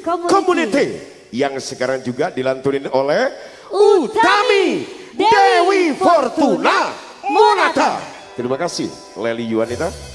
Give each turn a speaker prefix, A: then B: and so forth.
A: Community.
B: Community yang sekarang juga dilantunin oleh
A: Utami Dewi
B: Dewi
A: Fortuna
B: Fortuna Monata. Terima kasih Leli Yuanita.